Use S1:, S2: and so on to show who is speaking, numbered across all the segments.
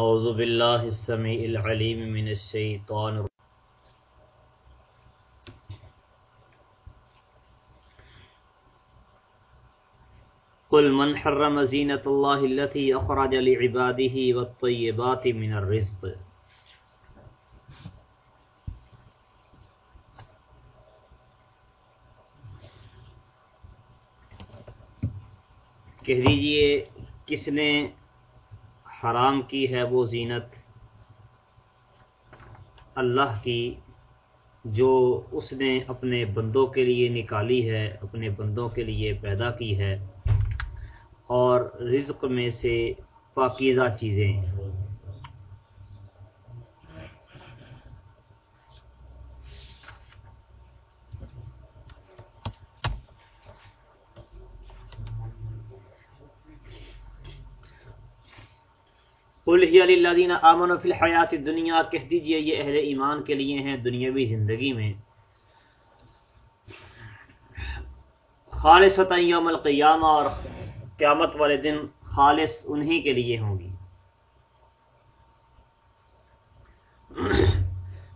S1: اعوذ باللہ السمیع العلیم من الشیطان قل من حرم زینت اللہ التي اخرج لعباده والطیبات من الرزق۔ کہہ دیجیے، کس نے حرام کی ہے وہ زینت اللہ کی جو اس نے اپنے بندوں کے لیے نکالی ہے، اپنے بندوں کے لیے پیدا کی ہے اور رزق میں سے پاکیزہ چیزیں آمن فی الحیات دنیا کہہ دیجیے یہ اہل ایمان کے لیے ہیں دنیاوی زندگی میں۔ خالص یوم القیامہ اور قیامت والے دن خالص انہی کے لیے ہوں گی۔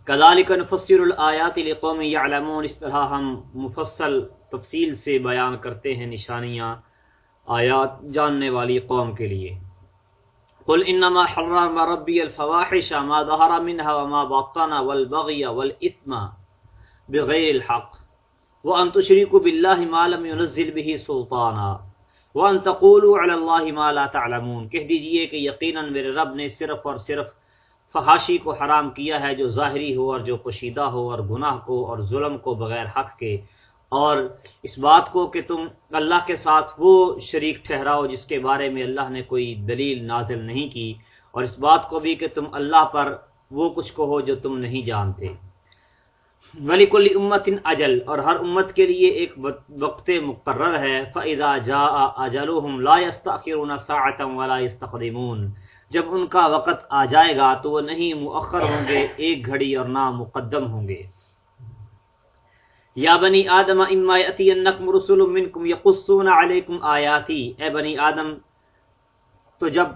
S1: کذالک نفسر الآیات لقوم یعلمون، اس طرح ہم مفصل تفصیل سے بیان کرتے ہیں نشانیاں، آیات جاننے والی قوم کے لیے۔ قل انما حرم ربي الفواحش ما ظهر منها وما بطن والبغي والاثم بغير الحق وان تشركوا بالله ما لم ينزل به سلطانا وان تقولوا على الله ما لا تعلمون کہہ دیجیے کہ یقینا میرے رب نے صرف اور صرف فحاشی کو حرام کیا ہے جو ظاہری ہو اور جو پوشیدہ ہو اور گناہ کو اور ظلم کو بغیر حق کے اور اس بات کو کہ تم اللہ کے ساتھ وہ شریک ٹھہراؤ جس کے بارے میں اللہ نے کوئی دلیل نازل نہیں کی، اور اس بات کو بھی کہ تم اللہ پر وہ کچھ کہو جو تم نہیں جانتے۔ ملک امت اجل اور ہر امت کے لیے ایک وقت مقرر ہے۔ فَإِذَا جَاءَ أَجَلُهُمْ لَا يَسْتَأْخِرُونَ سَاعَةً وَلَا يَسْتَقْدِمُونَ۔ جب ان کا وقت آ جائے گا تو وہ نہیں مؤخر ہوں گے، ایک گھڑی اور نہ مقدم ہوں گے۔ یا بنی آدم اما یاتینکم رسول منکم یقصون علیکم آیاتی۔ اے بنی آدم، تو جب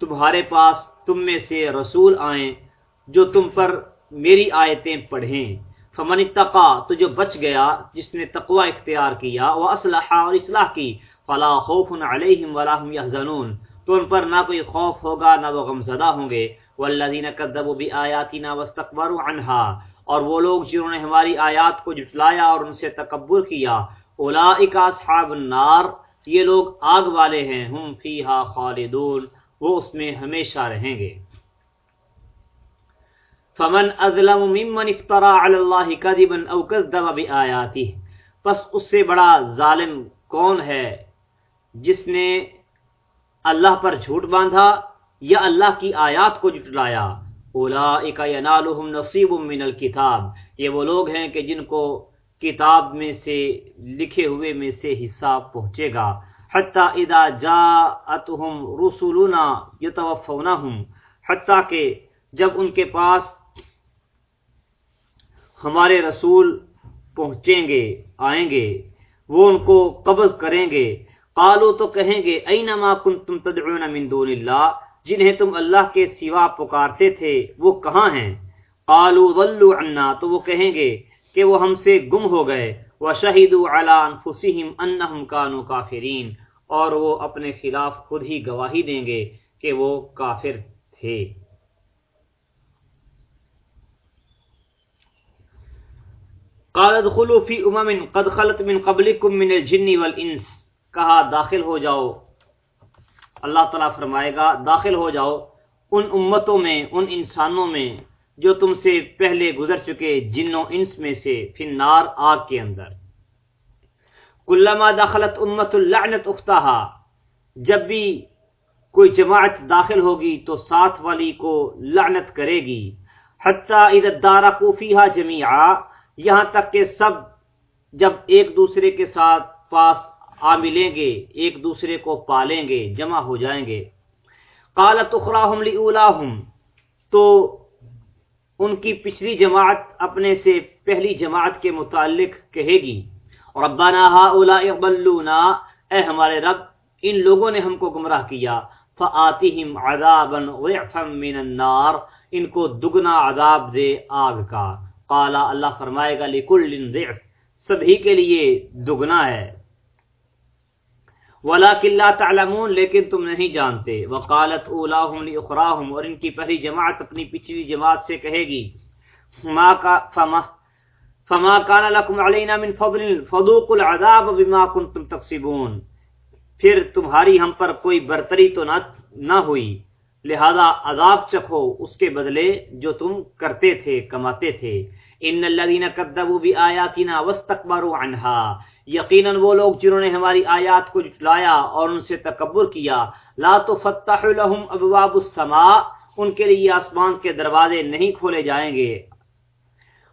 S1: تمہارے پاس تم میں سے رسول آئیں جو تم پر میری آیتیں پڑھیں، فمن اتقا، تو جو بچ گیا، جس نے تقوی اختیار کیا، وہ اسلحہ اور اصلاح کی، فلا خوف علیہم ولا هم يحزنون تو ان پر نہ کوئی خوف ہوگا، نہ وہ غمزدہ ہوں گے۔ والذین کذبوا بآیاتنا واستكبروا عنها اور وہ لوگ جنہوں نے ہماری آیات کو جٹلایا اور ان سے تکبر کیا اولئک اصحاب النار، یہ لوگ آگ والے ہیں، ہم فیہا خالدون، وہ اس میں ہمیشہ رہیں گے۔ فمن اظلم ممن افترى على الله كذبا او كذب بآياته پس اس سے بڑا ظالم کون ہے جس نے اللہ پر جھوٹ باندھا یا اللہ کی آیات کو جٹلایا؟ اولئک ینالہم نصیب من الکتاب۔ یہ وہ لوگ ہیں کہ جن کو کتاب میں سے لکھے ہوئے میں سے حصہ پہنچے گا۔ حتی اذا جاءتهم رسولنا یتوفونہم۔ حتی کہ جب ان کے پاس ہمارے رسول پہنچیں گے، آئیں گے، وہ ان کو قبض کریں گے۔ قالو تو کہیں گے اینما کنتم تدعون من دون اللہ؟ جنہیں تم اللہ کے سوا پکارتے تھے، وہ کہاں ہیں؟ قالوا ضلوا عنا، تو وہ کہیں گے کہ وہ ہم سے گم ہو گئے۔ وشهدوا على انفسهم انهم كانوا كافرين اور وہ اپنے خلاف خود ہی گواہی دیں گے کہ وہ کافر تھے۔ قال ادخلوا في امم قد خلت من قبلكم من الجن والانس، کہا داخل ہو جاؤ۔ اللہ تعالیٰ فرمائے گا، داخل ہو جاؤ۔ ان امتوں میں، ان انسانوں میں جو تم سے پہلے گزر چکے جنوں انس میں سے پھر نار آگ کے اندر۔ کلما داخلت امت اللعنت اختہا۔ جب بھی کوئی جماعت داخل ہوگی تو ساتھ والی کو لعنت کرے گی۔ حتیٰ عید دارا کوفیہ جمیا یہاں تک کہ سب جب ایک دوسرے کے ساتھ پاس آ ملیں گے، ایک دوسرے کو پالیں گے، جمع ہو جائیں گے۔ قالت اخراہم لاہم تو ان کی پچھلی جماعت اپنے سے پہلی جماعت کے متعلق کہے گی، ربنا هؤلاء ضلونا اے ہمارے رب، ان لوگوں نے ہم کو گمراہ کیا فآتهم عذابا ضعفا من النار، ان کو دگنا عذاب دے آگ کا۔ قالا، اللہ فرمائے گا، لکل ضعف سبھی کے لیے دگنا ہے۔ ولیکن لا تعلمون، لیکن تم نہیں جانتے۔ وقالت اولاہم لاخراہم اور ان کی پہلی جماعت اپنی پچھلی جماعت سے کہے گی ما کا، فما فما كان لكم علينا من فضل فذوقوا العذاب بما كنتم تكسبون۔ پھر تمہاری ہم پر کوئی برتری تو نہ نہ ہوئی۔ لہذا عذاب چکھو اس کے بدلے جو تم کرتے تھے، کماتے تھے۔ ان الذين كذبوا بآياتنا واستكبروا عنها۔ یقینا وہ لوگ جنہوں نے ہماری آیات کو جھٹلایا اور ان سے تکبر کیا، لا تفتح لهم ابواب السماء، ان کے لیے آسمان کے دروازے نہیں کھولے جائیں گے۔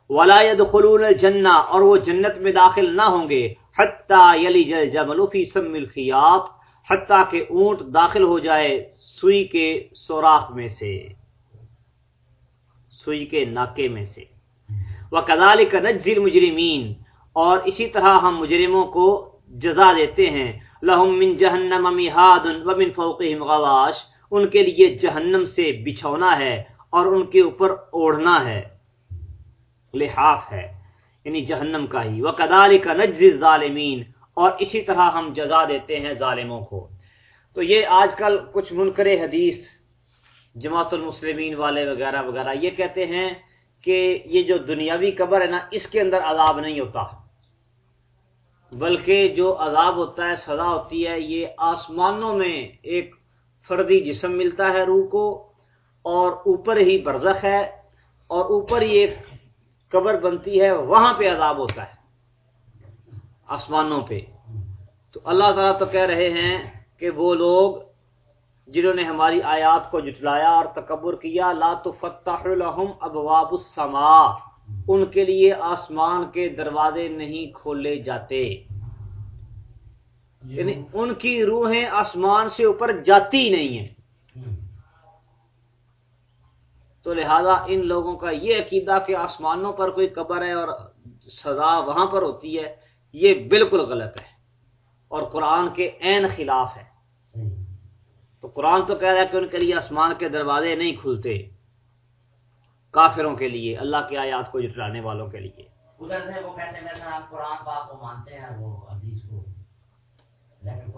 S1: ولا يدخلون الجنہ اور وہ جنت میں داخل نہ ہوں گے۔ حتی یلج الجمل فی سم الخیاط حتی کہ اونٹ داخل ہو جائے سوئی کے سوراخ میں سے۔ سوئی کے ناکے میں سے۔ وَكَذَلِكَ نَجْزِي الْمُجْرِمِينَ اور اسی طرح ہم مجرموں کو جزا دیتے ہیں۔ لَهُم مِّن جَهَنَّمَ مِحَادٌ وَمِن فَوْقِهِمْ غَوَاشٌ۔ ان کے لیے جہنم سے بچھونا ہے اور ان کے اوپر اوڑھنا ہے۔ لحاف ہے یعنی جہنم کا ہی۔ وَكَذَلِكَ نَجْزِي الظَّالِمِينَ اور اسی طرح ہم جزا دیتے ہیں ظالموں کو۔ تو یہ آج کل کچھ منکر حدیث، جماعت المسلمین والے وغیرہ وغیرہ یہ کہتے ہیں کہ یہ جو دنیاوی قبر ہے نا، اس کے اندر عذاب نہیں ہوتا۔ بلکہ جو عذاب ہوتا ہے، سزا ہوتی ہے، یہ آسمانوں میں ایک فردی جسم ملتا ہے روح کو، اور اوپر ہی برزخ ہے، اور اوپر ہی ایک قبر بنتی ہے، وہاں پہ عذاب ہوتا ہے، آسمانوں پہ۔ تو اللہ تعالیٰ تو کہہ رہے ہیں کہ وہ لوگ جنہوں نے ہماری آیات کو جٹلایا اور تکبر کیا، لا تفتح لهم ابواب السماء۔ ان کے لیے آسمان کے دروازے نہیں کھولے جاتے۔ یعنی ان کی روحیں آسمان سے اوپر جاتی نہیں ہیں۔ تو لہذا ان لوگوں کا یہ عقیدہ کہ آسمانوں پر کوئی قبر ہے اور سزا وہاں پر ہوتی ہے یہ بالکل غلط ہے۔ اور قرآن کے عین خلاف ہے۔ تو قرآن تو کہہ رہا ہے کہ ان کے لیے آسمان کے دروازے نہیں کھلتے۔ کافروں کے لیے اللہ کی آیات کو جٹلانے والوں کے لیے۔
S2: ادھر سے وہ کہتے ہیں قرآن پاک کو مانتے ہیں وہ حدیث کو۔
S1: لیکن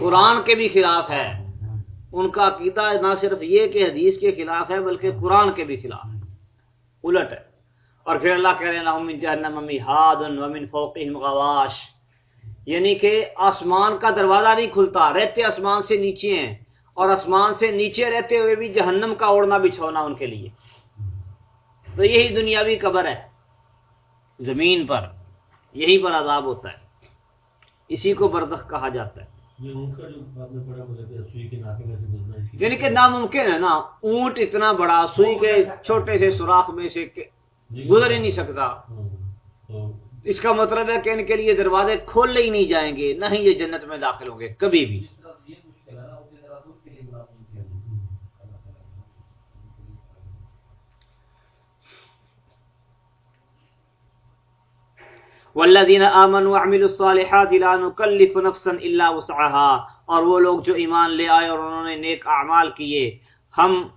S1: قرآن کے بھی خلاف ہے۔ ان کا عقیدہ نہ صرف یہ کہ حدیث کے خلاف ہے بلکہ قرآن کے بھی خلاف ہے۔ الٹ ہے۔ اور پھر اللہ کہہ رہے ہیں غواش۔ یعنی کہ آسمان کا دروازہ نہیں کھلتا رہتے آسمان سے نیچے ہیں۔ اور آسمان سے نیچے رہتے ہوئے بھی جہنم کا اوڑنا بچھونا ان کے لیے۔ تو یہی دنیاوی قبر ہے۔ زمین پر یہی پر عذاب ہوتا ہے۔ اسی کو بردخ کہا جاتا ہے۔ یعنی کہ ناممکن ہے نا اونٹ اتنا بڑا سوئی کے چھوٹے سے سوراخ میں سے گزر ہی نہیں سکتا۔ اس کا مطلب ہے کہ ان کے لیے دروازے کھولے ہی نہیں جائیں گے نہ ہی یہ جنت میں داخل ہوں گے کبھی بھی۔ والذین آمنوا وعملوا الصالحات لا نکلف نفسا الا وسعها۔ اور وہ لوگ جو ایمان لے آئے اور انہوں نے نیک اعمال کیے، ہم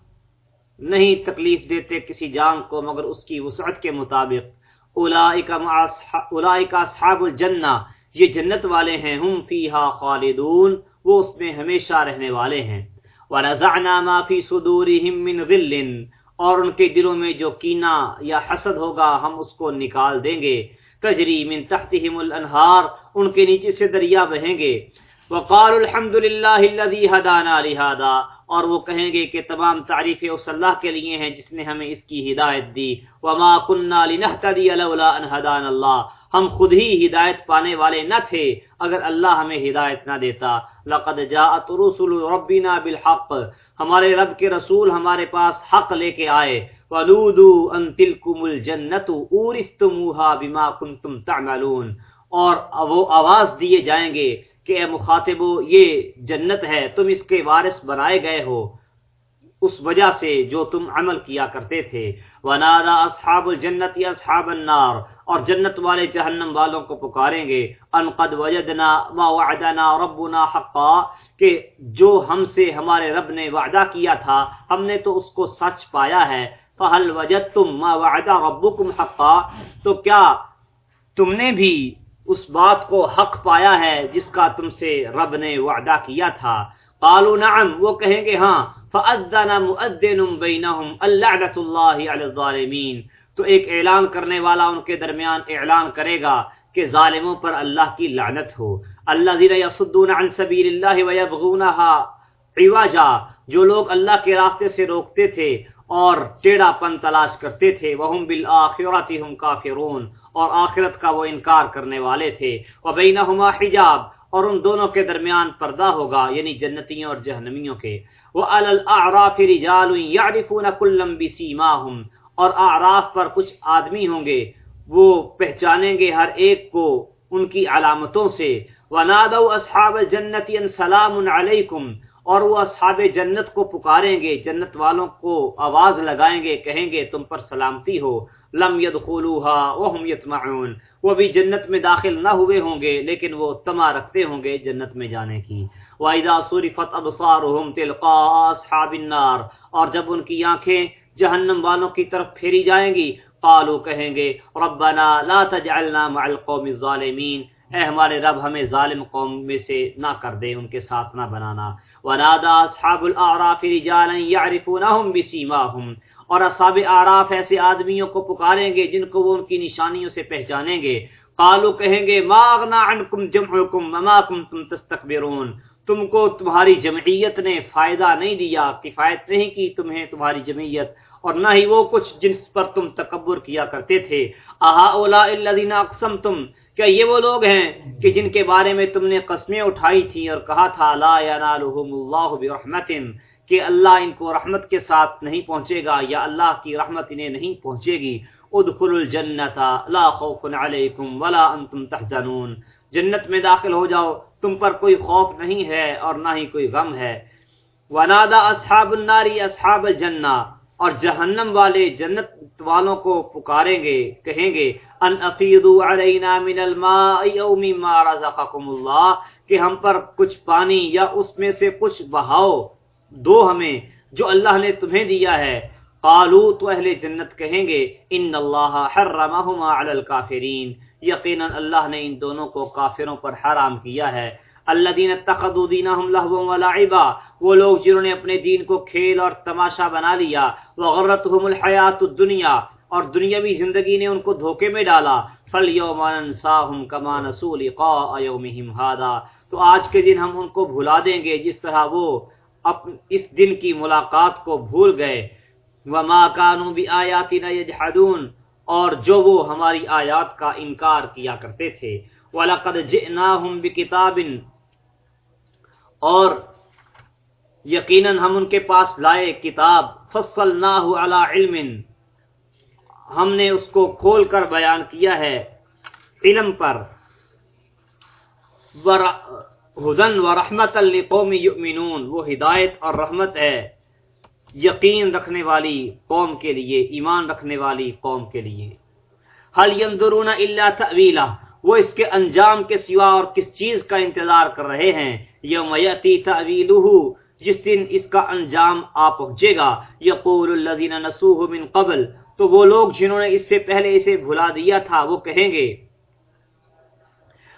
S1: نہیں تکلیف دیتے کسی جان کو مگر اس کی وسعت کے مطابق۔ اولئک اصحاب الجنہ، یہ جنت والے ہیں، ہم فیہا خالدون، وہ اس میں ہمیشہ رہنے والے ہیں۔ ونزعنا ما فی صدورهم من غل، اور ان کے دلوں میں جو کینہ یا حسد ہوگا، ہم اس کو نکال دیں گے۔ تجری من تحتهم الانہار، ان کے نیچے سے دریا بہیں گے وقال الحمد للہ الذي هدانا لهذا اور وہ کہیں گے کہ تمام تعریفیں اس اللہ کے لیے ہیں جس نے ہمیں اس کی ہدایت دی۔ وما كنا لنهتدي لولا ان هدانا الله ہم خود ہی ہدایت پانے والے نہ تھے، اگر اللہ ہمیں ہدایت نہ دیتا۔ لقد جاءت رسل ربنا بالحق۔ ہمارے رب کے رسول ہمارے پاس حق لے کے آئے۔ ولودو ان تلکم الجنت اورثتموها بما کنتم تعملون۔ اور وہ آواز دیے جائیں گے کہ اے مخاطبو یہ جنت ہے، تم اس کے وارث بنائے گئے ہو۔ اس وجہ سے جو تم عمل کیا کرتے تھے۔ ونادا اصحاب الجنت اصحاب النار۔ اور جنت والے جہنم والوں کو پکاریں گے۔ ان قد وجدنا ما وعدنا ربنا حقا۔ کہ جو ہم سے ہمارے رب نے وعدہ کیا تھا، ہم نے تو اس کو سچ پایا ہے۔ فہل وجدتم ما وعد ربکم حقا؟ تو کیا تم نے بھی اس بات کو حق پایا ہے جس کا تم سے رب نے وعدہ کیا تھا؟ قالوا نعم، وہ کہیں گے ہاں۔ فاذن مؤذن بینہم اللعنۃ اللہ علی الظالمین۔ تو ایک اعلان کرنے والا ان کے درمیان اعلان کرے گا کہ ظالموں پر اللہ کی لعنت ہو۔ الذين يصدون عن سبيل الله ويبغونها عوجا، جو لوگ اللہ کے راستے سے روکتے تھے اور ٹیڑا پن تلاش کرتے تھے وہم بالآخرت هم کافرون، اور آخرت کا وہ انکار کرنے والے تھے۔ وبینہما حجاب، اور ان دونوں کے درمیان پردہ ہوگا یعنی جنتیوں اور جہنمیوں کے۔ وہ الاعراف رجال يعرفون كلا بسيماهم، اور اعراف پر کچھ آدمی ہوں گے، وہ پہچانیں گے ہر ایک کو ان کی علامتوں سے۔ ونادوا اصحاب الجنت ان سلام علیکم اور وہ اصحاب جنت کو پکاریں گے، جنت والوں کو آواز لگائیں گے، کہیں گے، تم پر سلامتی ہو۔ لم يدخلوها وهم يطمعون وہ بھی جنت میں داخل نہ ہوئے ہوں گے، لیکن وہ تما رکھتے ہوں گے جنت میں جانے کی۔ وَإِذَا صُرِفَتْ أَبْصَارُهُمْ تِلْقَاءَ أَصْحَابِ اور جب ان کی آنکھیں جہنم والوں کی طرف پھیری جائیں گی قالو کہیں گے، ربنا لا تجعلنا مع القوم الظالمین اے ہمارے رب، ہمیں ظالم قوم میں سے نہ کر دے، ان کے ساتھ نہ بنانا۔ ونادى اصحاب الاعراف رجالا يعرفونهم بسيماهم، اور اصحاب اعراف ایسے آدمیوں کو پکاریں گے جن کو وہ ان کی نشانیوں سے پہچانیں گے۔ قالو کہیں گے، ما اغنا عنکم جمعکم وما کنتم تستكبرون تم کو تمہاری جمعیت نے فائدہ نہیں دیا، کفایت نہیں کی تمہیں تمہاری جمعیت، اور نہ ہی وہ کچھ جس پر تم تکبر کیا کرتے تھے۔ اہا اولا الذین اقسمتم کیا یہ وہ لوگ ہیں کہ جن کے بارے میں تم نے قسمیں اٹھائی تھی اور کہا تھا، لا ینالہم اللہ برحمت کہ اللہ ان کو رحمت کے ساتھ نہیں پہنچے گا یا اللہ کی رحمت انہیں نہیں پہنچے گی۔ ادخل الجنت لا خوف علیکم ولا انتم تحزنون۔ جنت میں داخل ہو جاؤ، تم پر کوئی خوف نہیں ہے اور نہ ہی کوئی غم ہے۔ ونادا اصحاب النار اصحاب الجنہ اور جہنم والے جنت والوں کو پکاریں گے، کہیں گے، ان علینا من الماء او مما رزقکم اللہ کہ ہم پر کچھ پانی یا اس میں سے کچھ بہاؤ دو ہمیں، جو اللہ نے تمہیں دیا ہے۔ قالو تو اہل جنت کہیں گے، ان اللہ حرمہما علی الکافرین یقینا اللہ نے ان دونوں کو کافروں پر حرام کیا ہے۔ الذين اتخذوا دينهم ولعبا وہ لوگ جنہوں نے اپنے دین کو کھیل اور تماشا بنا لیا وغرتهم الحیات الدنیا، اور دنیاوی زندگی نے ان کو دھوکے میں ڈالا فَالْيَوْمَ نَنْسَاهُمْ كَمَا نَسُوا لِقَاءَ تو آج کے دن ہم ان کو بھلا دیں گے، جس طرح وہ اس دن کی ملاقات کو بھول گئے۔ وما كانوا بآياتنا يجحدون، اور جو وہ ہماری آیات کا انکار کیا کرتے تھے۔ وَلَقَدْ جِئْنَاهُمْ بِكِتَابٍ اور یقیناً ہم ان کے پاس لائے کتاب فصلناہ علی علم ہم نے اس کو کھول کر بیان کیا ہے علم پر۔ ہدن و رحمت لقوم یؤمنون۔ وہ ہدایت اور رحمت ہے، یقین رکھنے والی قوم کے لیے، ایمان رکھنے والی قوم کے لیے۔ حل ينظرون الا تاویلہ وہ اس کے انجام کے سوا اور کس چیز کا انتظار کر رہے ہیں؟ یوم یاتی تاویلہ جس دن اس کا انجام آ پہنچے گا۔ یقول الذین نسوه من قبل، تو وہ لوگ جنہوں نے اس سے پہلے اسے بھلا دیا تھا، وہ کہیں گے،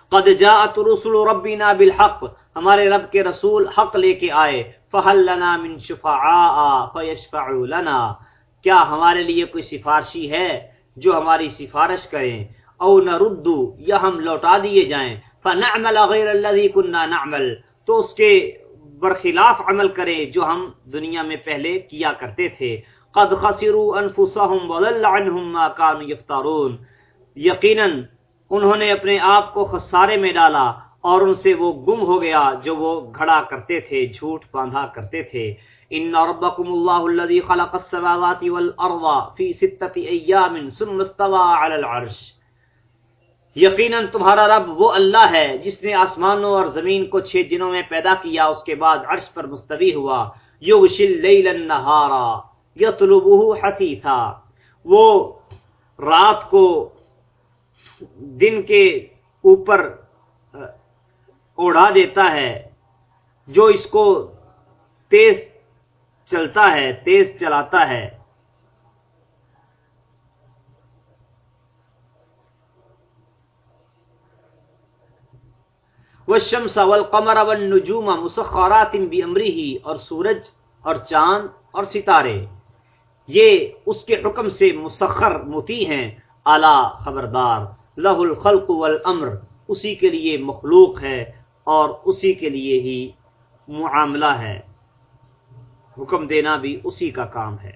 S1: قد جاءت رسل ربنا بالحق، ہمارے رب کے رسول حق لے کے آئے۔ فہل لنا من شفعاء فیشفعوا لنا۔ کیا ہمارے لیے کوئی سفارشی ہے جو ہماری سفارش کریں؟ او نردو یا ہم لوٹا دیے جائیں۔ فنعمل غیر الذي كنا نعمل۔ تو اس کے برخلاف عمل کریں جو ہم دنیا میں پہلے کیا کرتے تھے۔ قد خسروا انفسهم وضل عنهم ما كانوا يفترون۔ یقینا انہوں نے اپنے آپ کو خسارے میں ڈالا اور ان سے وہ گم ہو گیا جو وہ گھڑا کرتے تھے، جھوٹ باندھا کرتے تھے۔ ان ربکم اللہ الذي خلق السماوات والارض في ستة ایام ثم استوى على العرش۔ یقینا تمہارا رب وہ اللہ ہے جس نے آسمانوں اور زمین کو چھ دنوں میں پیدا کیا، اس کے بعد عرش پر مستوی ہوا۔ یغشی اللیل النہارا یطلبہ حثیثا۔ وہ رات کو دن کے اوپر اڑا دیتا ہے، جو اس کو تیز چلتا ہے، تیز چلاتا ہے۔ والشمس والقمر والنجوم مسخرات بامره اور سورج اور چاند اور ستارے۔ یہ اس کے حکم سے مسخر متی ہیں۔ اعلی خبردار لہ الخلق والامر، اسی کے لیے مخلوق ہے اور اسی کے لیے ہی معاملہ ہے۔ حکم دینا بھی اسی کا کام ہے۔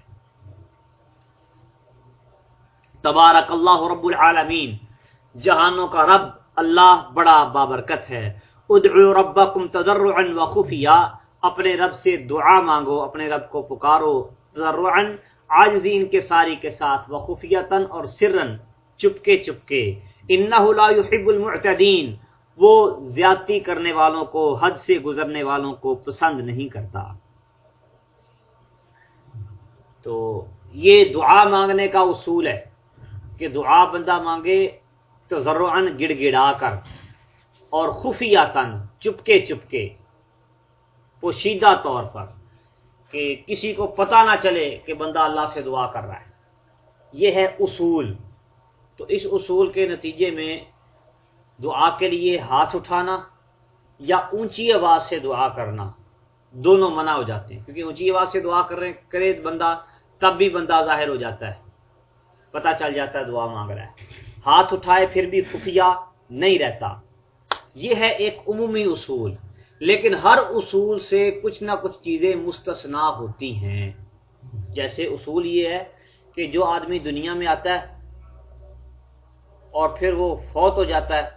S1: تبارک اللہ رب العالمین، جہانوں کا رب، اللہ بڑا بابرکت ہے۔ ادعو ربکم تضرعا و خفیہ اپنے رب سے دعا مانگو، اپنے رب کو پکارو تضرعا، عاجزین کے ساری کے ساتھ و خفیتن اور سرن چپکے چپکے۔ انہو لا يحب المعتدین، وہ زیادتی کرنے والوں کو، حد سے گزرنے والوں کو پسند نہیں کرتا۔ تو یہ دعا مانگنے کا اصول ہے کہ دعا بندہ مانگے تو ذروعن گڑ گڑا کر۔ اور خفیہ تن چپکے۔ چپکے پوشیدہ طور پر کہ کسی کو پتہ نہ چلے کہ بندہ اللہ سے دعا کر رہا ہے۔ یہ ہے اصول۔ تو اس اصول کے نتیجے میں دعا کے لیے ہاتھ اٹھانا یا اونچی آواز سے دعا کرنا دونوں منع ہو جاتے ہیں۔ کیونکہ اونچی آواز سے دعا کر رہے کرے بندہ، تب بھی بندہ ظاہر ہو جاتا ہے۔ پتہ چل جاتا ہے دعا مانگ رہا ہے۔ ہاتھ اٹھائے پھر بھی خفیہ نہیں رہتا۔ یہ ہے ایک عمومی اصول، لیکن ہر اصول سے کچھ نہ کچھ چیزیں مستثنا ہوتی ہیں۔ جیسے اصول یہ ہے کہ جو آدمی دنیا میں آتا ہے اور پھر وہ فوت ہو جاتا ہے،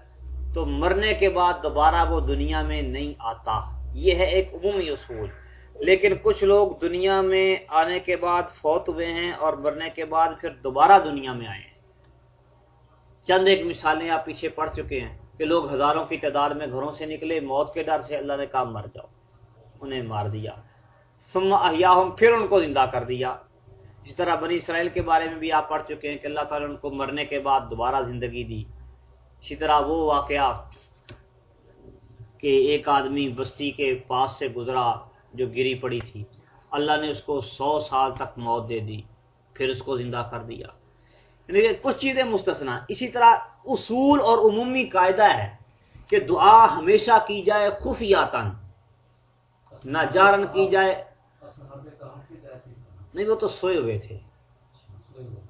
S1: تو مرنے کے بعد دوبارہ وہ دنیا میں نہیں آتا۔ یہ ہے ایک عمومی اصول۔ لیکن کچھ لوگ دنیا میں آنے کے بعد فوت ہوئے ہیں اور مرنے کے بعد پھر دوبارہ دنیا میں آئے ہیں۔ چند ایک مثالیں آپ پیچھے پڑھ چکے ہیں۔ کہ لوگ ہزاروں کی تعداد میں گھروں سے نکلے، موت کے ڈر سے اللہ نے کہا مر جاؤ۔ انہیں مار دیا۔ ثم احیاہم، پھر ان کو زندہ کر دیا۔ اس طرح بنی اسرائیل کے بارے میں بھی آپ پڑھ چکے ہیں کہ اللہ تعالیٰ نے ان کو مرنے کے بعد دوبارہ زندگی دی۔ اسی طرح وہ واقعہ کہ ایک آدمی بستی کے پاس سے گزرا جو گری پڑی تھی۔ اللہ نے اس کو سو سال تک موت دے دی، پھر اس کو زندہ کر دیا۔ یعنی کہ کچھ چیزیں مستثنا اسی طرح اصول اور عمومی قاعدہ ہے کہ دعا ہمیشہ کی جائے خفیاتن نہ جارن کی جائے۔ نہیں، وہ تو سوئے ہوئے تھے۔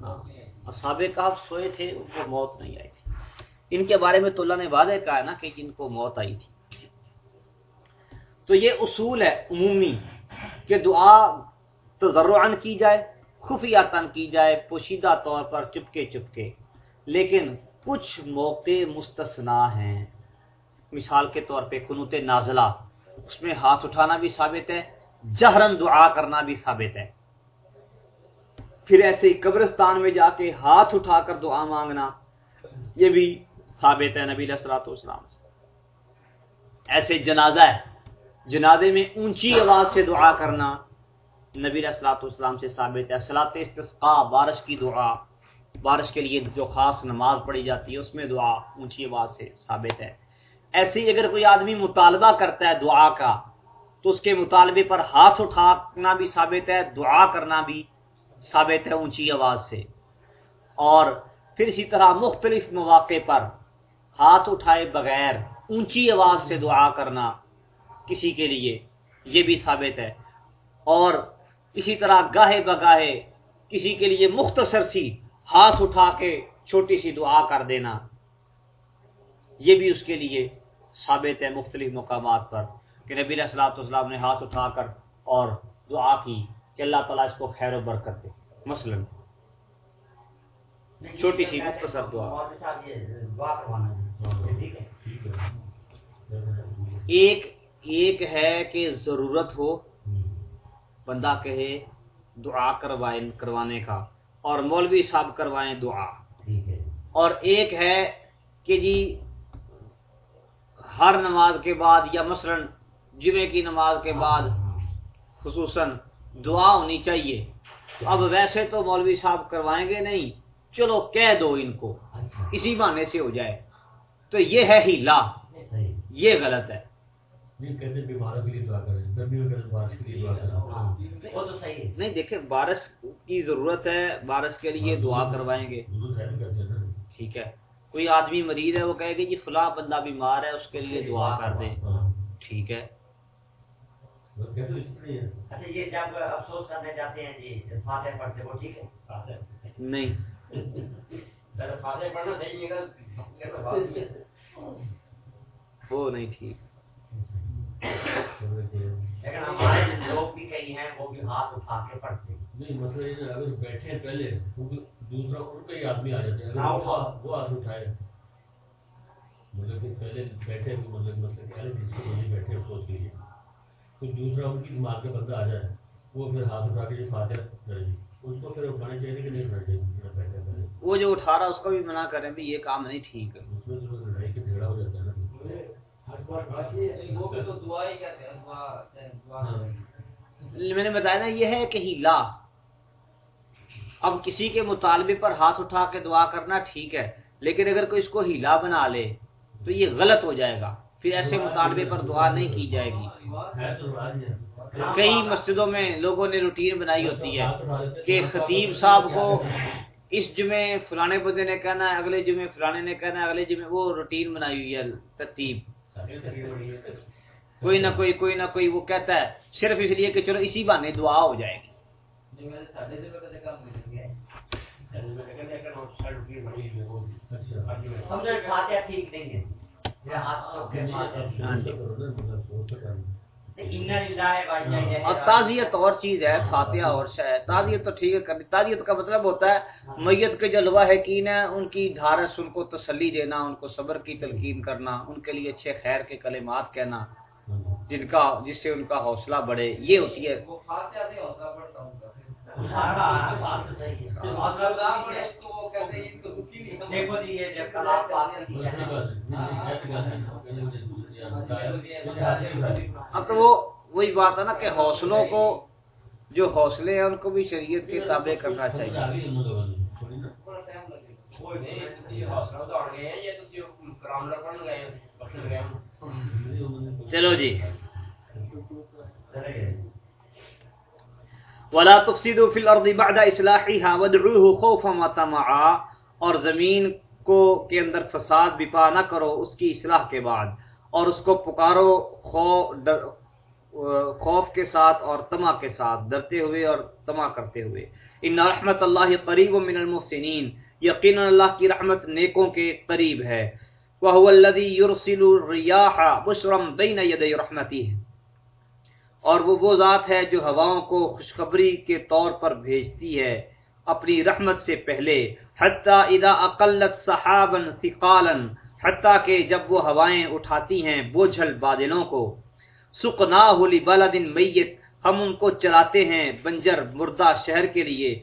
S1: ہاں، اصحاب کاف سوئے تھے، ان کو موت نہیں آئی تھی۔ ان کے بارے میں تو اللہ نے وعدہ کہا ہے نا کہ جن کو موت آئی تھی۔ تو یہ اصول ہے عمومی کہ دعا تضرعن کی جائے خفیہ تن کی جائے، پوشیدہ طور پر چپکے چپکے۔ لیکن کچھ موقع مستثنا ہیں۔ مثال کے طور پہ قنوت نازلہ، اس میں ہاتھ اٹھانا بھی ثابت ہے جہرن دعا کرنا بھی ثابت ہے۔ پھر ایسے ہی قبرستان میں جا کے ہاتھ اٹھا کر دعا مانگنا، یہ بھی ثابت ہے نبی السلاۃ والسلام ایسے جنازہ ہے، جنازے میں اونچی آواز سے دعا کرنا نبی السلاۃ والسلام سے ثابت ہے۔ سلاط استسقا بارش کی دعا۔ بارش کے لیے جو خاص نماز پڑھی جاتی ہے، اس میں دعا اونچی آواز سے ثابت ہے۔ ایسے ہی اگر کوئی آدمی مطالبہ کرتا ہے دعا کا، تو اس کے مطالبے پر ہاتھ اٹھانا بھی ثابت ہے، دعا کرنا بھی ثابت ہے اونچی آواز سے۔ اور پھر اسی طرح مختلف مواقع پر ہاتھ اٹھائے بغیر اونچی آواز سے دعا کرنا کسی کے لیے یہ بھی ثابت ہے۔ اور اسی طرح گاہے بگاہے کسی کے لیے مختصر سی ہاتھ اٹھا کے چھوٹی سی دعا کر دینا۔ یہ بھی اس کے لیے ثابت ہے مختلف مقامات پر کہ نبی السلاۃ والسلام نے ہاتھ اٹھا کر اور دعا کی کہ اللہ تعالیٰ اس کو خیر و برکت دے۔ مثلا چھوٹی سی مختصر دعا۔ ایک ایک ہے کہ ضرورت ہو، بندہ کہے دعا کروائے کروانے کا۔ اور مولوی صاحب کروائیں دعا۔ اور ایک ہے کہ جی ہر نماز کے بعد یا مثلا جمعے کی نماز کے بعد خصوصاً دعا ہونی چاہیے۔ اب ویسے تو مولوی صاحب کروائیں گے نہیں چلو کہہ دو ان کو۔ اسی بہانے سے ہو جائے۔ تو یہ ہے ہیلا یہ غلط ہے۔
S3: نہیں کہتے بیماروں کے لیے دعا کریں گرمی میں کہتے بارش کے لیے دعا کریں۔
S2: ہاں وہ تو صحیح ہے۔
S1: نہیں دیکھیں بارش کی ضرورت ہے بارش کے لیے دعا کروائیں گے۔ ٹھیک ہے۔ کوئی آدمی مریض ہے وہ کہے گا جی فلاں بندہ بیمار ہے اس کے لیے دعا کر دیں۔
S3: ہاں
S1: ٹھیک ہے۔
S2: اچھا یہ جب افسوس کرنے جاتے ہیں جی فاتح پڑھتے وہ ٹھیک ہے؟
S1: نہیں۔
S4: فاتح پڑھنا
S1: وہ نہیں ٹھیک۔
S2: لیکن ہمارے لوگ بھی کئی ہیں وہ بھی ہاتھ اٹھا کے پڑھتے ہیں۔
S3: نہیں مسئلہ یہ اگر بیٹھے پہلے دوسرا آدمی آ جاتے ہیں۔ وہ اٹھائے۔ مطلب کہ پہلے بیٹھے مطلب مسئلہ کیا ہے جس کو نہیں بیٹھے لیے تو دوسرا ان کی دماغ کا بندہ آ جائے وہ پھر ہاتھ اٹھا کے جو فاتح کرے گی اس کو پھر اٹھانا چاہیے کہ نہیں اٹھانا چاہیے۔
S1: وہ جو اٹھا رہا اس کو بھی منع کریں بھی یہ کام نہیں ٹھیک۔ ہے
S3: اس میں
S1: میں نے بتایا نا، یہ ہے کہ ہیلا اب کسی کے مطالبے پر ہاتھ اٹھا کے دعا کرنا ٹھیک ہے، لیکن اگر کوئی اس کو ہیلا بنا لے، تو یہ غلط ہو جائے گا۔ پھر ایسے مطالبے پر دعا نہیں کی جائے گی۔ کئی مسجدوں میں لوگوں نے روٹین بنائی ہوتی ہے کہ خطیب صاحب کو اس جمعے فلانے بندے نے کہنا ہے، اگلے جمعے فلانے نے کہنا ہے، اگلے جمعے وہ روٹین بنائی ہوئی ہے ترتیب۔ کوئی نہ کوئی کوئی نہ کوئی وہ کہتا ہے صرف اس لیے کہ چلو اسی بہانے دعا ہو جائے گی
S3: اچھا
S2: ہاتھ
S1: اور تعزیت اور چیز ہے فاتحہ اور شاید تعزیت تو ٹھیک ہے کرنی تعزیت کا مطلب ہوتا ہے میت کے جو لواحقین ہیں ان کی دھارس ان کو تسلی دینا ان کو صبر کی تلقین کرنا ان کے لیے اچھے خیر کے کلمات کہنا جن کا جس سے ان کا حوصلہ بڑھے یہ ہوتی ہے
S2: ہے ہے دیکھو جی
S1: اب تو وہ وہی بات ہے نا کہ حوصلوں کو جو حوصلے ہیں ان کو بھی شریعت کے تابع کرنا چاہیے۔ چلو جی۔ ولا تفسدوا في الارض بعد اصلاحها وادعوه خوفا وطمعا۔ اور زمین کو کے اندر فساد بپا نہ کرو اس کی اصلاح کے بعد۔ اور اس کو پکارو خوف کے ساتھ اور تما کے ساتھ، ڈرتے ہوئے اور تما کرتے ہوئے۔ ان رحمت اللہ قریب من المحسنین یقینا اللہ کی رحمت نیکوں کے قریب ہے۔ وهو الذي يرسل الرياح بشرا بين يدي رحمته۔ اور وہ وہ ذات ہے جو ہواؤں کو خوشخبری کے طور پر بھیجتی ہے اپنی رحمت سے پہلے۔ حتیٰ اذا اقلت صحابا ثقالا۔ حتیٰ کہ جب وہ ہوائیں اٹھاتی ہیں بوجھل بادلوں کو، سقناہ لبلد میت، ہم ان کو چلاتے ہیں بنجر مردہ شہر کے لیے۔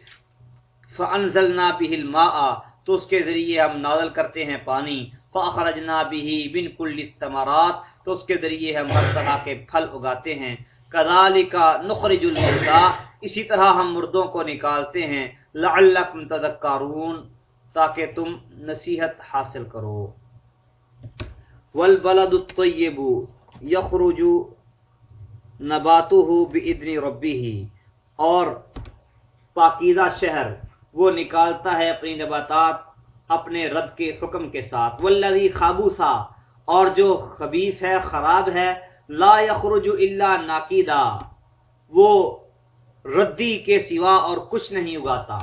S1: فانزلنا به الماء، تو اس کے ذریعے ہم نازل کرتے ہیں پانی۔ فاخرجنا به من كل الثمرات، تو اس کے ذریعے ہم ہر طرح کے پھل اگاتے ہیں۔ کذالک نخرج الموتى اسی طرح ہم مردوں کو نکالتے ہیں۔ لعلکم تذکرون، تاکہ تم نصیحت حاصل کرو۔ والبلد الطیب یخرج نباته باذن ربه. اور پاکیزہ شہر وہ نکالتا ہے اپنی نباتات اپنے رب کے حکم کے ساتھ. والذی خابوسا اور جو خبیث ہے، خراب ہے، لا یخرج الا ناکیدا وہ ردی کے سوا اور کچھ نہیں اگاتا.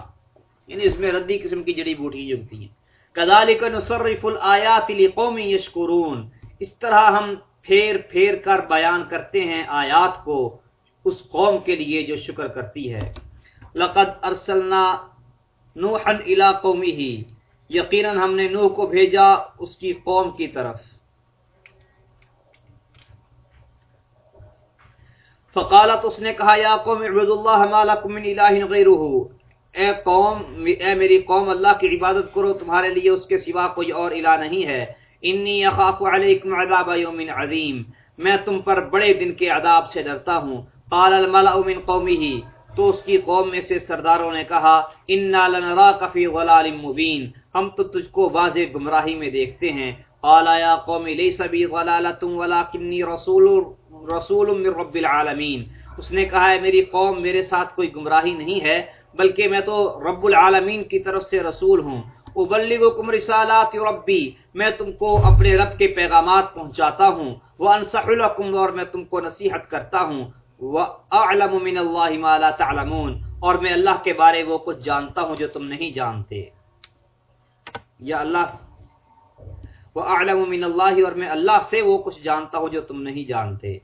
S1: یعنی اس میں ردی قسم کی جڑی بوٹی اگتی ہیں. کذالک نصرف الآیات لقوم یشکرون۔ اس طرح ہم پھیر پھیر کر بیان کرتے ہیں آیات کو اس قوم کے لیے جو شکر کرتی ہے۔ لقد ارسلنا نوحا الى قومه۔ یقینا ہم نے نوح کو بھیجا اس کی قوم کی طرف۔ فقالت اس نے کہا، یا قوم اعبدوا اللہ ما لکم من الہ غیرہ۔ اے قوم، اے میری قوم، اللہ کی عبادت کرو، تمہارے لیے اس کے سوا کوئی اور الہ نہیں ہے۔ انی اخاف علیکم عذاب یوم عظیم۔ میں تم پر بڑے دن کے عذاب سے ڈرتا ہوں۔ قال الملأ من قومه۔ تو اس کی قوم میں سے سرداروں نے کہا، انا لنراک فی ضلال مبین۔ ہم تو تجھ کو واضح گمراہی میں دیکھتے ہیں۔ قال یا قوم، لیس بی ضلالۃ ولکنی رسول رسول من رب العالمین۔ اس نے کہا ہے میری قوم، میرے ساتھ کوئی گمراہی نہیں ہے۔ بلکہ میں تو رب العالمین کی طرف سے رسول ہوں۔ ابلغکم رسالات ربی میں تم کو اپنے رب کے پیغامات پہنچاتا ہوں۔ وانصح لکم اور میں تم کو نصیحت کرتا ہوں۔ واعلم من اللہ ما لا تعلمون، اور میں اللہ کے بارے وہ کچھ جانتا ہوں جو تم نہیں جانتے۔ یا اللہ واعلم من اللہ، اور میں اللہ سے وہ کچھ جانتا ہوں جو تم نہیں جانتے۔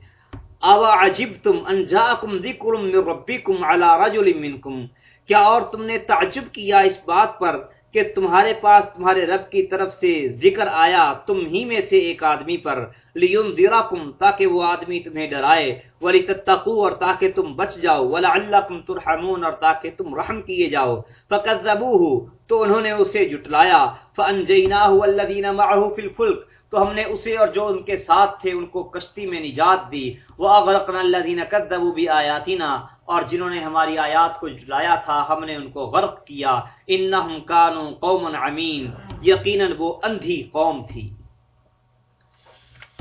S1: او عجبتم ان جاءکم ذکر من ربکم علی رجل منکم؟ کیا اور تم نے تعجب کیا اس بات پر کہ تمہارے پاس تمہارے رب کی طرف سے ذکر آیا تم ہی میں سے ایک آدمی پر؟ لینذرکم تاکہ وہ آدمی تمہیں ڈرائے۔ ولتتقوا، اور تاکہ تم بچ جاؤ۔ ولعلکم ترحمون، اور تاکہ تم رحم کیے جاؤ۔ فکذبوه تو انہوں نے اسے جٹلایا فانجیناہ والذین معه فی الفلک تو ہم نے اسے اور جو ان کے ساتھ تھے ان کو کشتی میں نجات دی۔ وہ واغرقنا الذین کذبوا بآیاتنا اور جنہوں نے ہماری آیات کو جلایا تھا، ہم نے ان کو غرق کیا۔ انہم کانوا قوم عمین یقینا وہ اندھی قوم تھی۔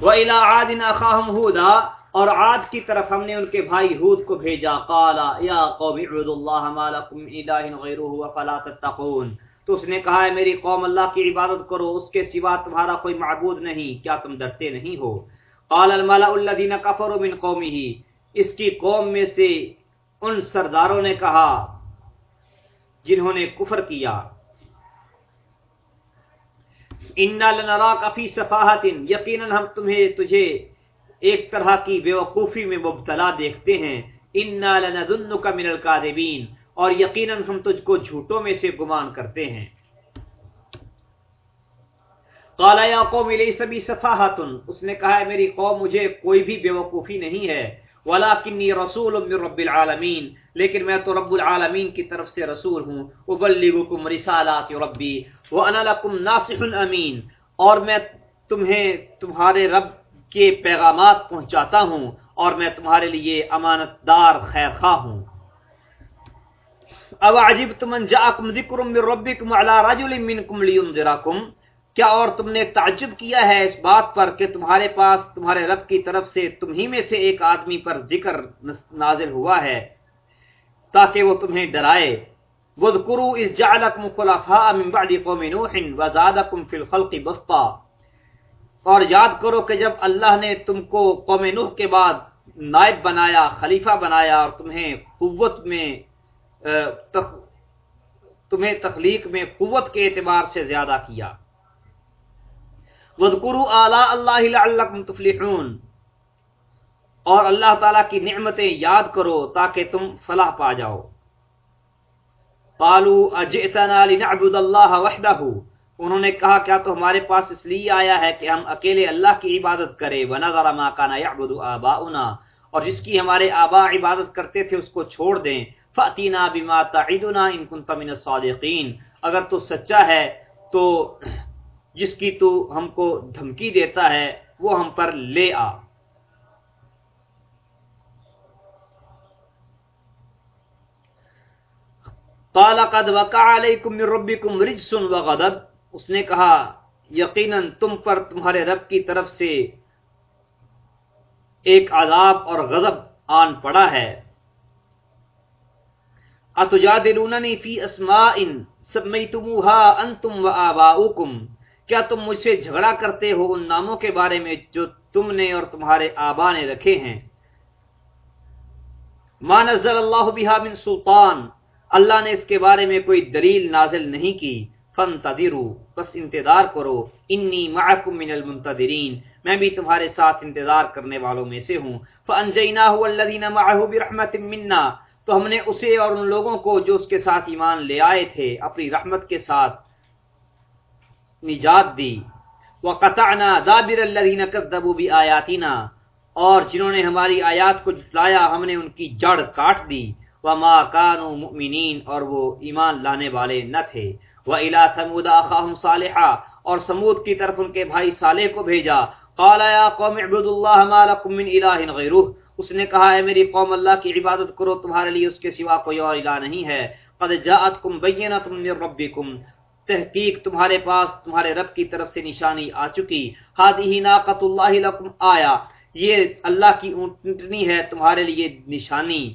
S1: وَإِلَىٰ عَادٍ أَخَاهُمْ هُودًا اور عاد کی طرف ہم نے ان کے بھائی ہود کو بھیجا۔ قالا یا قوم اعبدوا اللہ ما لکم الہ غیرہ فلا تتقون تو اس نے کہا ہے میری قوم، اللہ کی عبادت کرو، اس کے سوا تمہارا کوئی معبود نہیں، کیا تم ڈرتے نہیں ہو؟ قال الملأ الذين كفروا من قومه، اس کی قوم میں سے ان سرداروں نے کہا، جنہوں نے کفر کیا، انا لنراک فی صفاحت یقینا ہم تمہیں، تجھے ایک طرح کی بیوقوفی میں مبتلا دیکھتے ہیں، انا لنظنک من الکاذبین اور یقینا ہم تجھ کو جھوٹوں میں سے گمان کرتے ہیں۔ قال یا قوم لیس صفاحت اس نے کہا ہے میری قوم، مجھے کوئی بھی بیوقوفی نہیں ہے ولکنی رسول من رب العالمین، لیکن میں تو رب العالمین کی طرف سے رسول ہوں۔ ابلغکم رسالات ربی وانا لکم ناصح امین، اور میں تمہیں تمہارے رب کے پیغامات پہنچاتا ہوں، اور میں تمہارے لیے امانت دار خیر خواہ ہوں۔ او عجبتم ان جاءکم ذکر من ربکم علی رجل منکم لینذرکم۔ کیا اور تم نے تعجب کیا ہے اس بات پر کہ تمہارے پاس، تمہارے رب کی طرف سے تم ہی میں سے ایک آدمی پر ذکر نازل ہوا ہے، تاکہ وہ تمہیں ڈرائے۔ وَذْكُرُوا اِذْ جَعْلَكُمْ خُلَفَاءَ مِنْ بَعْدِ قَوْمِ نُوحٍ وَزَادَكُمْ فِي الْخَلْقِ بَسْطًا۔ اور یاد کرو کہ جب اللہ نے تم کو قوم نوح کے بعد نائب بنایا، خلیفہ بنایا اور تمہیں قوت میں تخ، تمہیں تخلیق میں قوت کے اعتبار سے زیادہ کیا۔ وَذْكُرُوا آلَاءَ اللَّهِ لَعَلَّكُمْ تُفْلِحُونَ۔ اور اللہ تعالیٰ کی نعمتیں یاد کرو تاکہ تم فلاح پا جاؤ۔ قالوا اجئتنا لنعبد اللہ وحدہ۔ انہوں نے کہا، کیا تو ہمارے پاس اس لیے آیا ہے کہ ہم اکیلے اللہ کی عبادت کریں؟ ونذر ما كان يعبد اور جس کی ہمارے آبا عبادت کرتے تھے اس کو چھوڑ دیں۔ فاتینا بما تعدنا ان كنت من الصادقین اگر تو سچا ہے، تو جس کی تو ہم کو دھمکی دیتا ہے، وہ ہم پر لے آ۔ قال قد وقع علیکم من ربکم رجس وغضب۔ اس نے کہا، یقینا تم پر تمہارے رب کی طرف سے ایک عذاب اور غضب آن پڑا ہے۔ اتجادلوننی فی اسماء سمیتموها انتم وآباؤکم کیا تم مجھ سے جھگڑا کرتے ہو ان ناموں کے بارے میں جو تم نے اور تمہارے آبا نے رکھے ہیں؟ ما نزل اللہ بها من سلطان۔ اللہ نے اس کے بارے میں کوئی دلیل نازل نہیں کی۔ فانتظروا بس انتظار کرو۔ انی معکم من المنتظرین۔ میں بھی تمہارے ساتھ انتظار کرنے والوں میں سے ہوں۔ فانجیناہ والذین معه برحمت منا۔ تو ہم نے اسے اور ان لوگوں کو جو اس کے ساتھ ایمان لے آئے تھے، اپنی رحمت کے ساتھ نجات دی۔ وقطعنا دابر الذین کذبوا بآیاتنا اور جنہوں نے ہماری آیات کو جھٹلایا، ہم نے ان کی جڑ کاٹ دی۔ وما كانوا مؤمنین اور وہ ایمان لانے والے نہ تھے۔ وَإِلَى ثَمُودَ أَخَاهُمْ صَالِحًا، اور سمود کی طرف ان کے بھائی صالح کو بھیجا۔ قال یا قوم اعبدوا الله ما لكم من اله غيره۔ اس نے کہا ہے میری قوم، اللہ کی عبادت کرو، تمہارے لیے اس کے سوا کوئی اور الہ نہیں ہے۔ قد جاءتکم بینۃ من ربکم۔ تحقیق تمہارے پاس، تمہارے رب کی طرف سے نشانی آ چکی۔ ہادی ناقت اللہ لکم آیا۔ یہ اللہ کی اونٹنی ہے، تمہارے لیے نشانی۔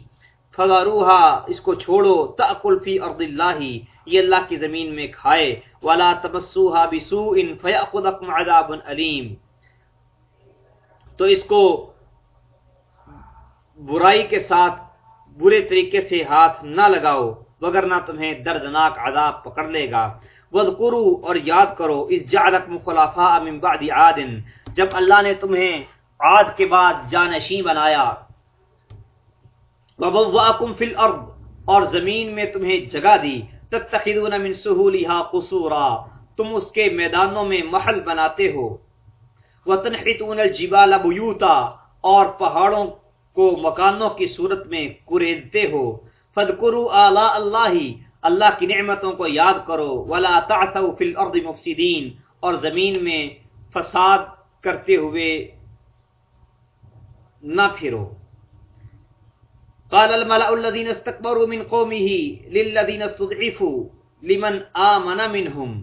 S1: فضروہا اس کو چھوڑو۔ تاکل فی ارض اللہ۔ یہ اللہ کی زمین میں کھائے۔ ولا تبسوها بسوء فیاخذکم عذاب علیم۔ تو اس کو برائی کے ساتھ برے طریقے سے ہاتھ نہ لگاؤ، وگرنہ تمہیں دردناک عذاب پکڑ لے گا۔ وذکروا اور یاد کرو اس جعلکم خلفاء من بعد عاد، جب اللہ نے تمہیں عاد کے بعد جانشین بنایا۔ وبواکم فی الارض، اور زمین میں تمہیں جگہ دی۔ تتخذون من سہولها قصورا، تم اس کے میدانوں میں محل بناتے ہو۔ وتنحتون الجبال بیوتا، اور پہاڑوں کو مکانوں کی صورت میں کریدتے ہو۔ فذکروا آلاء اللہ اللہ کی نعمتوں کو یاد کرو۔ ولا تعثوا فی الارض مفسدین اور زمین میں فساد کرتے ہوئے نہ پھرو۔ قال الملأ الذين استكبروا من قومه للذين استضعفوا، لمن آمن منهم۔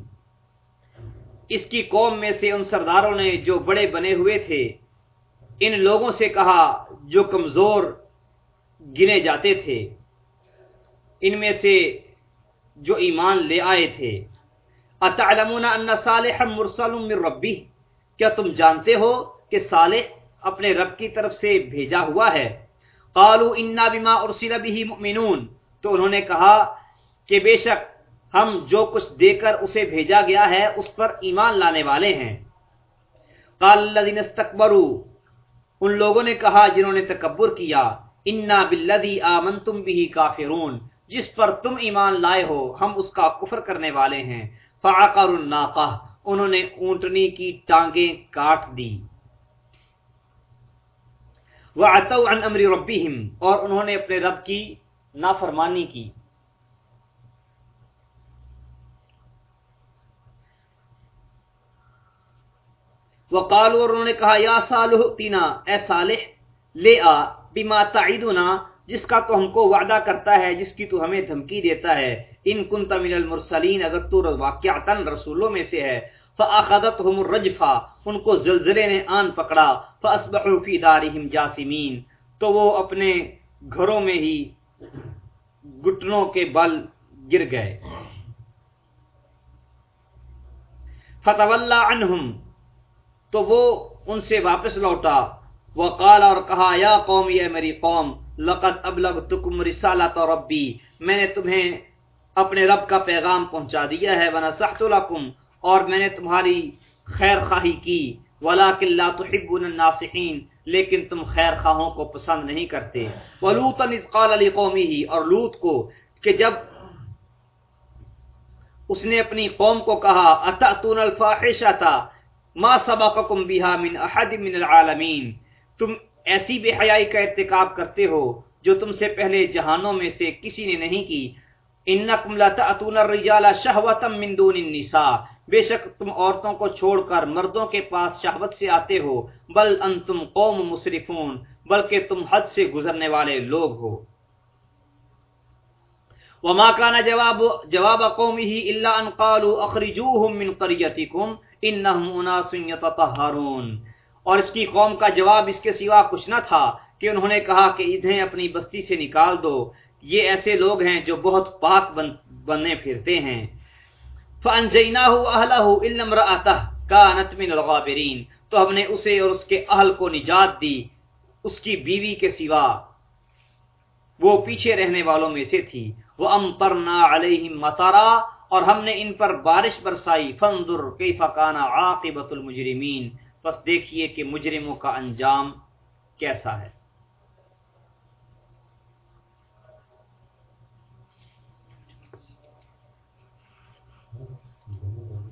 S1: اس کی قوم میں سے ان سرداروں نے جو بڑے بنے ہوئے تھے ان لوگوں سے کہا جو کمزور گنے جاتے تھے، ان میں سے جو ایمان لے آئے تھے۔ اتعلمون ان صالح مرسل من ربی، کیا تم جانتے ہو کہ صالح اپنے رب کی طرف سے بھیجا ہوا ہے؟ قالوا انا بما ارسل به مؤمنون، تو انہوں نے کہا کہ بے شک ہم جو کچھ دے کر اسے بھیجا گیا ہے، اس پر ایمان لانے والے ہیں۔ قال الذين استكبروا ان لوگوں نے کہا جنہوں نے تکبر کیا، انا بالذي آمنتم به کافرون جس پر تم ایمان لائے ہو، ہم اس کا کفر کرنے والے ہیں۔ فعقر الناقہ انہوں نے اونٹنی کی ٹانگیں کاٹ دی وعتوا عن امر ربهم، اور انہوں نے اپنے رب کی نافرمانی کی۔ وقالوا، اور انہوں نے کہا، یا صالح تینا اے صالح، لے آ، بما تعیدنا جس کا تو ہم کو وعدہ کرتا ہے، جس کی تو ہمیں دھمکی دیتا ہے، ان کنت من المرسلین، اگر تو واقعتاً رسولوں میں سے ہے فاخذتهم الرجفہ، ان کو زلزلے نے آن پکڑا، فاصبحوا فی دارہم جاسمین، تو وہ اپنے گھروں میں ہی گٹنوں کے بل گر گئے۔ فتولى عنہم تو وہ ان سے واپس لوٹا۔ وقال اور کہا، یا قوم، یہ میری قوم، لقد ابلغتکم رسالت ربی، میں نے تمہیں اپنے رب کا پیغام پہنچا دیا ہے، ونصحت لکم، اور میں نے تمہاری خیر خواہی کی۔ ولیکن لا تحبون الناصحین، لیکن تم خیر خواہوں کو پسند نہیں کرتے۔ ولوطا اذ قال لقومه، اور لوط کو کہ جب اس نے اپنی قوم کو کہا اتاتون الفاحشۃ ما سبقکم بها من احد من العالمین تم ایسی بے حیائی کا ارتکاب کرتے ہو جو تم سے پہلے جہانوں میں سے کسی نے نہیں کی۔ انکم لا تاتون الرجال شهوتا من دون النساء۔ بے شک تم عورتوں کو چھوڑ کر مردوں کے پاس شہوت سے آتے ہو۔ بل انتم قوم مسرفون۔ بلکہ تم حد سے گزرنے والے لوگ ہو۔ وما كان جواب جواب قومه الا ان قالوا اخرجوهم من قريتكم۔ انهم اناس يتطهرون۔ اور اس کی قوم کا جواب اس کے سوا کچھ نہ تھا کہ انہوں نے کہا کہ انہیں اپنی بستی سے نکال دو۔ یہ ایسے لوگ ہیں جو بہت پاک بن بننے پھرتے ہیں۔ فانجیناہ اہلہ الا امرأته كانت من الغابرین تو ہم نے اسے اور اس کے اہل کو نجات دی، اس کی بیوی کے سوا۔ وہ پیچھے رہنے والوں میں سے تھی۔ وہ امطرنا علیہم مطرا۔ اور ہم نے ان پر بارش برسائی فندر کیف کان عاقبت المجرمین۔ بس دیکھیے کہ مجرموں کا انجام کیسا ہے۔